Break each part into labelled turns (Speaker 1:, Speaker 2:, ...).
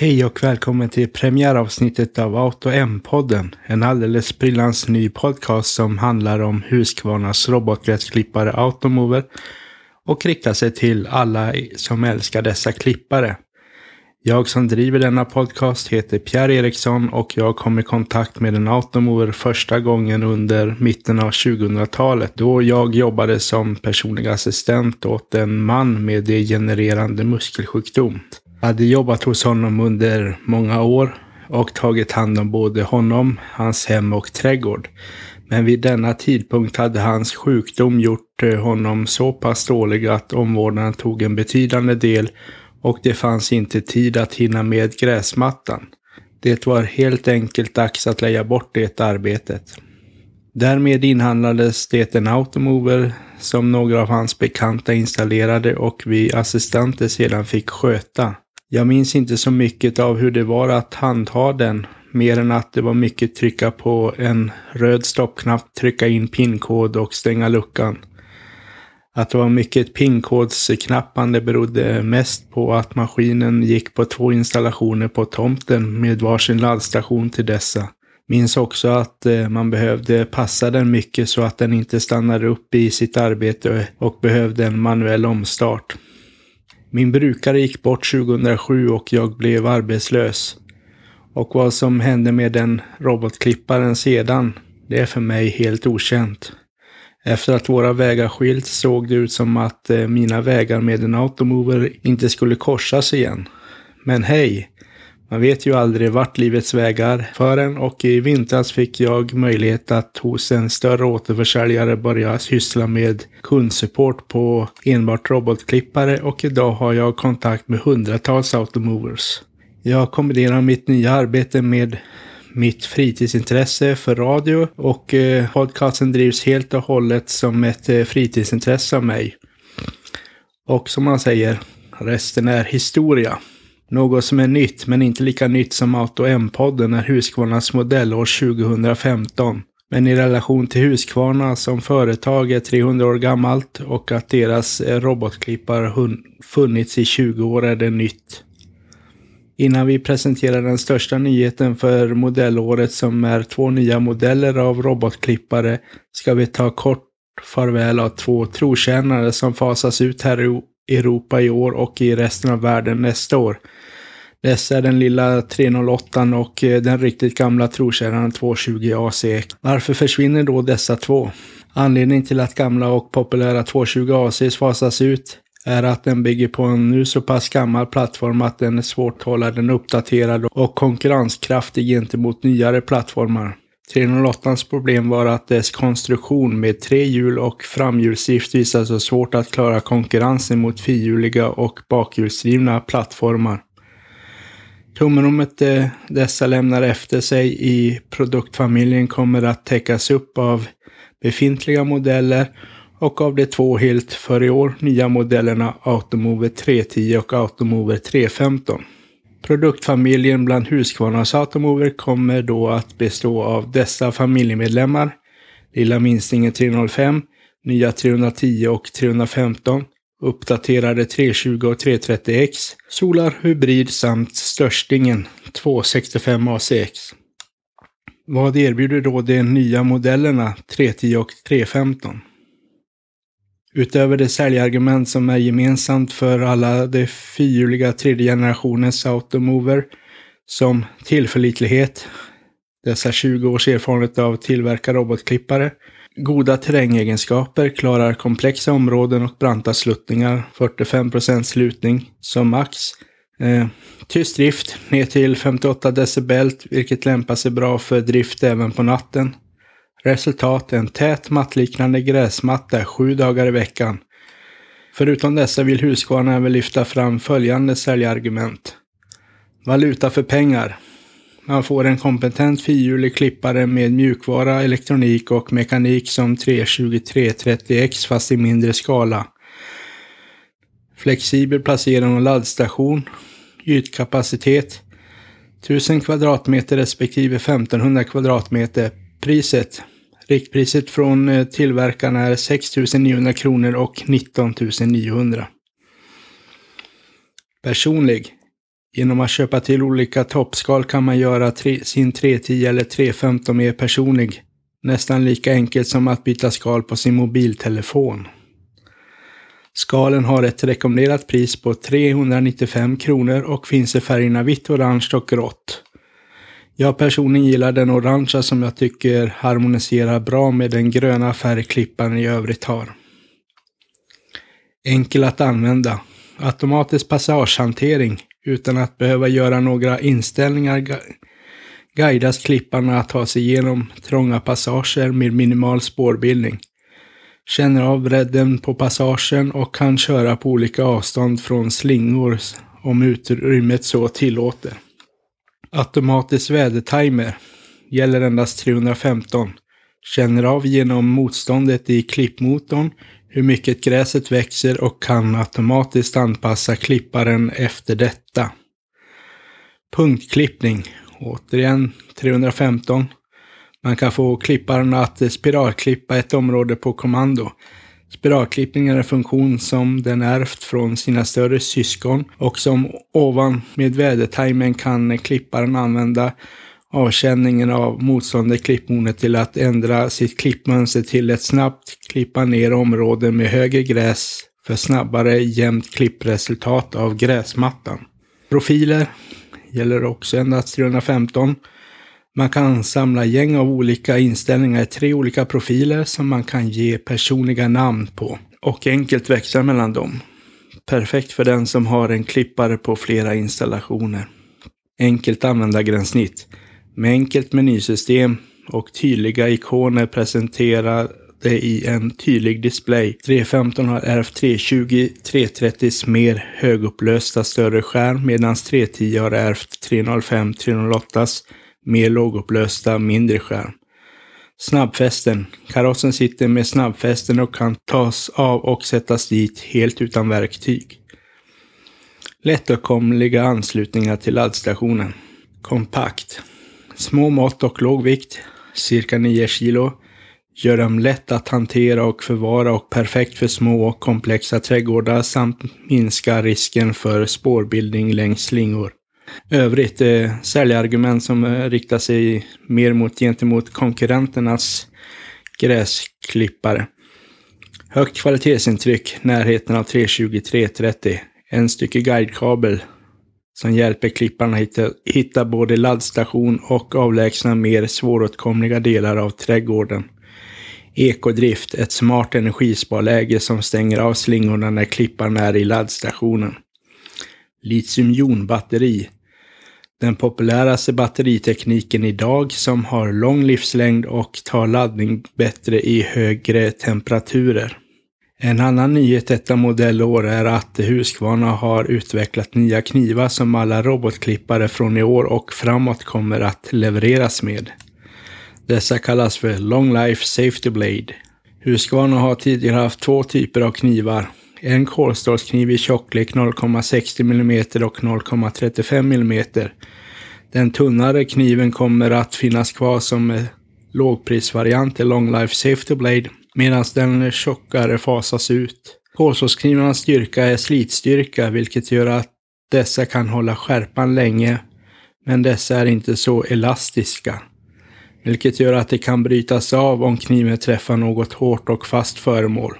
Speaker 1: Hej och välkommen till premiäravsnittet av Auto M-podden. En alldeles sprillans ny podcast som handlar om Husqvarnas robotgräsklippare Automover och riktar sig till alla som älskar dessa klippare. Jag som driver denna podcast heter Pierre Eriksson och jag kom i kontakt med en Automover första gången under mitten av 2000-talet då jag jobbade som personlig assistent åt en man med degenererande muskelsjukdom. Hade jobbat hos honom under många år och tagit hand om både honom, hans hem och trädgård. Men vid denna tidpunkt hade hans sjukdom gjort eh, honom så pass dålig att omvårdnaden tog en betydande del och det fanns inte tid att hinna med gräsmattan. Det var helt enkelt dags att lägga bort det arbetet. Därmed inhandlades det en automover som några av hans bekanta installerade och vi assistenter sedan fick sköta. Jag minns inte så mycket av hur det var att handha den, mer än att det var mycket trycka på en röd stoppknapp, trycka in pinkod och stänga luckan. Att det var mycket pinkodsknappande berodde mest på att maskinen gick på två installationer på tomten med varsin laddstation till dessa. Minns också att eh, man behövde passa den mycket så att den inte stannade upp i sitt arbete och behövde en manuell omstart. Min brukare gick bort 2007 och jag blev arbetslös. Och vad som hände med den robotklipparen sedan, det är för mig helt okänt. Efter att våra vägar skilts såg det ut som att eh, mina vägar med en automover inte skulle korsas igen. Men hej, man vet ju aldrig vart livets vägar för en och i vintras fick jag möjlighet att hos en större återförsäljare börja syssla med kundsupport på enbart robotklippare och idag har jag kontakt med hundratals automovers. Jag kombinerar mitt nya arbete med mitt fritidsintresse för radio och eh, podcasten drivs helt och hållet som ett eh, fritidsintresse av mig. Och som man säger, resten är historia. Något som är nytt, men inte lika nytt som Auto M-podden, är Husqvarnas modellår 2015. Men i relation till Husqvarna som företag är 300 år gammalt och att deras eh, robotklippar funnits i 20 år är det nytt. Innan vi presenterar den största nyheten för modellåret som är två nya modeller av robotklippare ska vi ta kort farväl av två trotjänare som fasas ut här i Europa i år och i resten av världen nästa år. Dessa är den lilla 308 och eh, den riktigt gamla trotjänaren 220 AC. Varför försvinner då dessa två? Anledningen till att gamla och populära 220 AC fasas ut är att den bygger på en nu så pass gammal plattform att den är svårt att hålla den uppdaterad och konkurrenskraftig gentemot nyare plattformar. 308 problem var att dess konstruktion med tre hjul och framhjulsdrift visade sig svårt att klara konkurrensen mot fyrhjuliga och bakhjulsdrivna plattformar. Tomrummet eh, dessa lämnar efter sig i produktfamiljen kommer att täckas upp av befintliga modeller och av de två helt för i år nya modellerna Automover 310 och Automover 315. Produktfamiljen bland Husqvarnas Automover kommer då att bestå av dessa familjemedlemmar. Lilla minstingen 305, nya 310 och 315, uppdaterade 320 och 330X, Solar Hybrid samt störstingen 265 ACX. Vad erbjuder då de nya modellerna 310 och 315? Utöver det säljargument som är gemensamt för alla de fyrhjuliga tredje generationens automover som tillförlitlighet, dessa 20 års erfarenhet av tillverka robotklippare, goda terrängegenskaper, klarar komplexa områden och branta sluttningar, 45% slutning som max, eh, tyst drift ner till 58 decibel, vilket lämpar sig bra för drift även på natten, Resultat en tät mattliknande gräsmatta sju dagar i veckan. Förutom dessa vill Husqvarna även lyfta fram följande säljargument. Valuta för pengar. Man får en kompetent fyrhjulig klippare med mjukvara, elektronik och mekanik som 32330X fast i mindre skala. Flexibel placering och laddstation. Ytkapacitet 1000 kvadratmeter respektive 1500 kvadratmeter. Priset Riktpriset från eh, tillverkarna är 6 900 kronor och 19 900. Personlig. Genom att köpa till olika toppskal kan man göra tre, sin 310 eller 315 mer personlig. Nästan lika enkelt som att byta skal på sin mobiltelefon. Skalen har ett rekommenderat pris på 395 kronor och finns i färgerna vitt, orange och grått. Jag personligen gillar den orangea som jag tycker harmoniserar bra med den gröna färgklippan i övrigt har. Enkel att använda. Automatisk passagehantering utan att behöva göra några inställningar guidas klipparna att ta sig igenom trånga passager med minimal spårbildning. Känner av bredden på passagen och kan köra på olika avstånd från slingor om utrymmet så tillåter. Automatisk vädertimer gäller endast 315. Känner av genom motståndet i klippmotorn hur mycket gräset växer och kan automatiskt anpassa klipparen efter detta. Punktklippning. Återigen 315. Man kan få klipparen att spiralklippa ett område på kommando. Spiralklippning är en funktion som den ärvt från sina större syskon och som ovan med vädertimern kan klipparen använda avkänningen av motstående klippmonet till att ändra sitt klippmönster till ett snabbt klippa ner områden med högre gräs för snabbare jämnt klippresultat av gräsmattan. Profiler gäller också endast 315. Man kan samla gäng av olika inställningar i tre olika profiler som man kan ge personliga namn på och enkelt växla mellan dem. Perfekt för den som har en klippare på flera installationer. Enkelt användargränssnitt. Med enkelt menysystem och tydliga ikoner presenterade i en tydlig display. 315 har ärvt 320 330s mer högupplösta större skärm medan 310 har ärvt 305 308s mer lågupplösta mindre skärm. Snabbfästen. Karossen sitter med snabbfästen och kan tas av och sättas dit helt utan verktyg. Lättåtkomliga anslutningar till laddstationen. Kompakt. Små mått och låg vikt, cirka 9 kilo, gör dem lätt att hantera och förvara och perfekt för små och komplexa trädgårdar samt minska risken för spårbildning längs slingor. Övrigt eh, säljargument som eh, riktar sig mer mot gentemot konkurrenternas gräsklippare. Högt kvalitetsintryck, närheten av 320-330, en stycke guidekabel som hjälper klipparna hitta, hitta både laddstation och avlägsna mer svåråtkomliga delar av trädgården. Ekodrift, ett smart energisparläge som stänger av slingorna när klipparna är i laddstationen. Litiumjonbatteri, den populäraste batteritekniken idag som har lång livslängd och tar laddning bättre i högre temperaturer. En annan nyhet detta modellår är att Husqvarna har utvecklat nya knivar som alla robotklippare från i år och framåt kommer att levereras med. Dessa kallas för Long Life Safety Blade. Husqvarna har tidigare haft två typer av knivar. En kolstålskniv i tjocklek 0,60 mm och 0,35 mm. Den tunnare kniven kommer att finnas kvar som lågprisvariant i Long Life Safety Blade medan den tjockare fasas ut. Kolstålsknivarnas styrka är slitstyrka vilket gör att dessa kan hålla skärpan länge men dessa är inte så elastiska. Vilket gör att de kan brytas av om kniven träffar något hårt och fast föremål.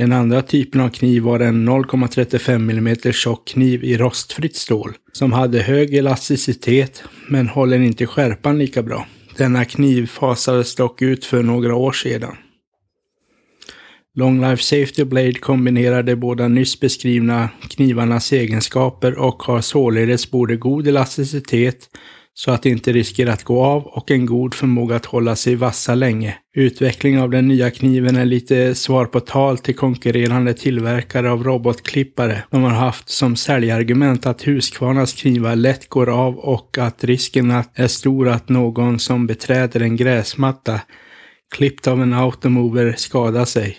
Speaker 1: Den andra typen av kniv var en 0,35 mm tjock kniv i rostfritt stål som hade hög elasticitet men håller inte skärpan lika bra. Denna kniv fasades dock ut för några år sedan. Long Life Safety Blade kombinerar de båda nyss beskrivna knivarnas egenskaper och har således både god elasticitet så att det inte riskerar att gå av och en god förmåga att hålla sig vassa länge. Utveckling av den nya kniven är lite svar på tal till konkurrerande tillverkare av robotklippare. De har haft som säljargument att Husqvarnas knivar lätt går av och att risken är stor att någon som beträder en gräsmatta klippt av en automover skadar sig.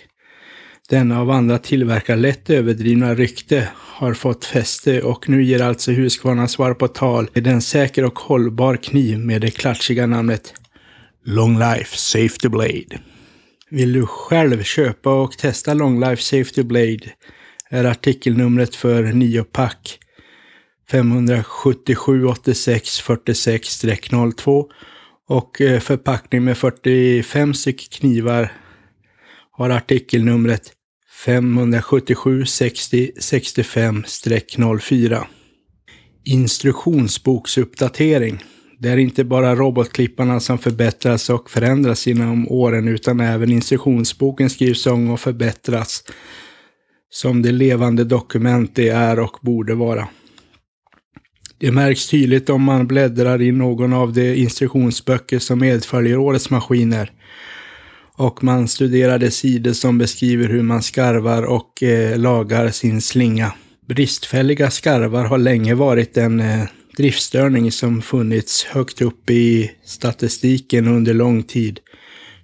Speaker 1: Denna av andra tillverkare lätt överdrivna rykte har fått fäste och nu ger alltså Husqvarna svar på tal med en säker och hållbar kniv med det klatschiga namnet Long Life Safety Blade. Vill du själv köpa och testa Long Life Safety Blade är artikelnumret för 9 pack 577 86 46-02 och eh, förpackning med 45 stycken knivar har artikelnumret 577 60 65-04. Instruktionsboksuppdatering. Det är inte bara robotklipparna som förbättras och förändras inom åren utan även instruktionsboken skrivs om och förbättras som det levande dokument det är och borde vara. Det märks tydligt om man bläddrar i någon av de instruktionsböcker som medföljer årets maskiner och man studerar de sidor som beskriver hur man skarvar och eh, lagar sin slinga. Bristfälliga skarvar har länge varit en eh, driftstörning som funnits högt upp i statistiken under lång tid.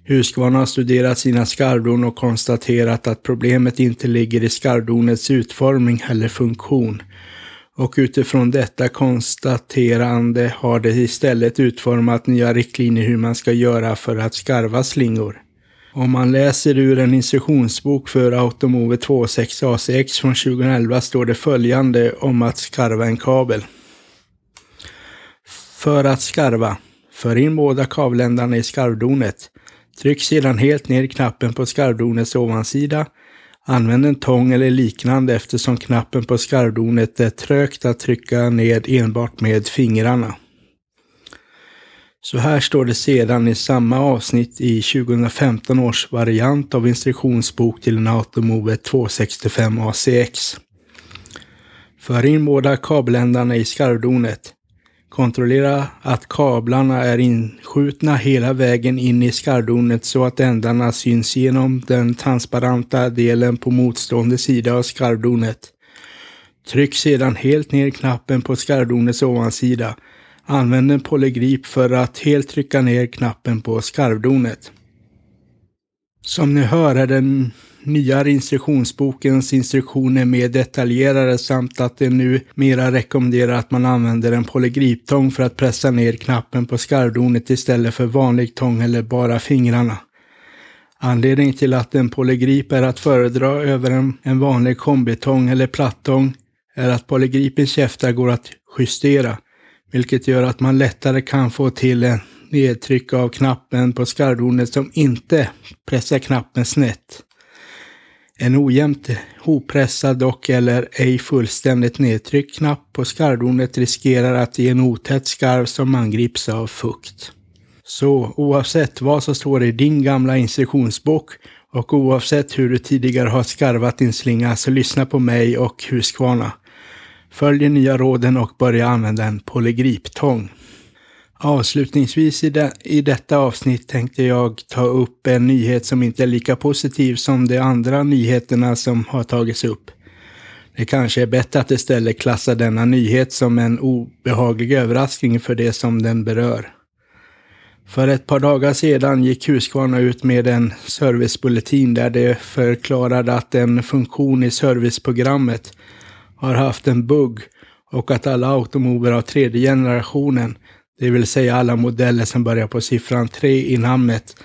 Speaker 1: Husqvarna har studerat sina skarvdon och konstaterat att problemet inte ligger i skarvdonets utformning eller funktion. Och utifrån detta konstaterande har det istället utformat nya riktlinjer hur man ska göra för att skarva slingor. Om man läser ur en instruktionsbok för Automove 26 ACX från 2011 står det följande om att skarva en kabel. För att skarva, för in båda kavländarna i skarvdonet. Tryck sedan helt ner knappen på skarvdonets ovansida. Använd en tång eller liknande eftersom knappen på skarvdonet är trögt att trycka ned enbart med fingrarna. Så här står det sedan i samma avsnitt i 2015 års variant av instruktionsbok till en Automove 265 ACX. För in båda kabeländarna i skarvdonet. Kontrollera att kablarna är inskjutna hela vägen in i skarvdonet så att ändarna syns genom den transparenta delen på motstående sida av skarvdonet. Tryck sedan helt ner knappen på skarvdonets ovansida Använd en polygrip för att helt trycka ner knappen på skarvdonet. Som ni hör är den nya instruktionsbokens instruktioner mer detaljerade samt att det nu mera rekommenderar att man använder en polygriptång för att pressa ner knappen på skarvdonet istället för vanlig tång eller bara fingrarna. Anledningen till att en polygrip är att föredra över en, en vanlig kombitång eller plattång är att polygripens käftar går att justera vilket gör att man lättare kan få till en nedtryck av knappen på skarvdonet som inte pressar knappen snett. En ojämnt hopressad och eller ej fullständigt nedtryckt knapp på skarvdonet riskerar att ge en otät skarv som angrips av fukt. Så oavsett vad som står i din gamla instruktionsbok och oavsett hur du tidigare har skarvat din slinga så lyssna på mig och Husqvarna. Följ de nya råden och börja använda en polygriptång. Avslutningsvis i, de, i detta avsnitt tänkte jag ta upp en nyhet som inte är lika positiv som de andra nyheterna som har tagits upp. Det kanske är bättre att istället klassa denna nyhet som en obehaglig överraskning för det som den berör. För ett par dagar sedan gick Husqvarna ut med en servicebulletin där de förklarade att en funktion i serviceprogrammet har haft en bugg och att alla automover av tredje generationen, det vill säga alla modeller som börjar på siffran 3 i namnet,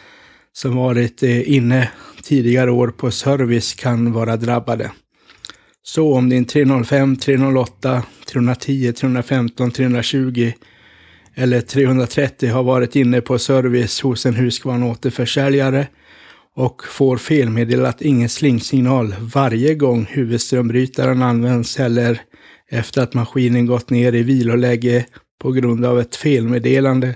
Speaker 1: som varit eh, inne tidigare år på service kan vara drabbade. Så om din 305, 308, 310, 315, 320 eller 330 har varit inne på service hos en Husqvarna återförsäljare och får felmeddelat ingen slingsignal varje gång huvudströmbrytaren används eller efter att maskinen gått ner i viloläge på grund av ett felmeddelande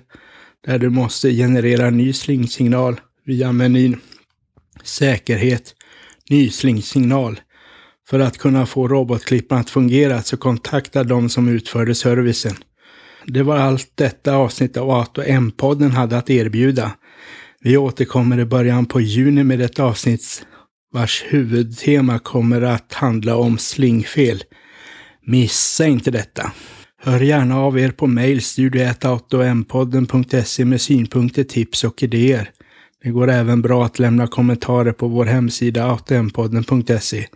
Speaker 1: där du måste generera en ny slingsignal via menyn Säkerhet, ny slingsignal. För att kunna få robotklipparen att fungera så kontakta de som utförde servicen. Det var allt detta avsnitt av Ato M-podden hade att erbjuda. Vi återkommer i början på juni med ett avsnitt vars huvudtema kommer att handla om slingfel. Missa inte detta! Hör gärna av er på mail studioetautompodden.se med synpunkter, tips och idéer. Det går även bra att lämna kommentarer på vår hemsida autompodden.se.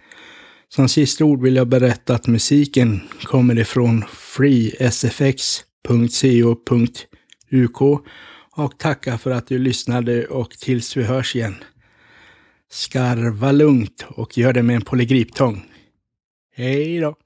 Speaker 1: Som sista ord vill jag berätta att musiken kommer ifrån freesfx.co.uk och tacka för att du lyssnade och tills vi hörs igen. Skarva lugnt och gör det med en polygriptång. Hej då!